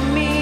me.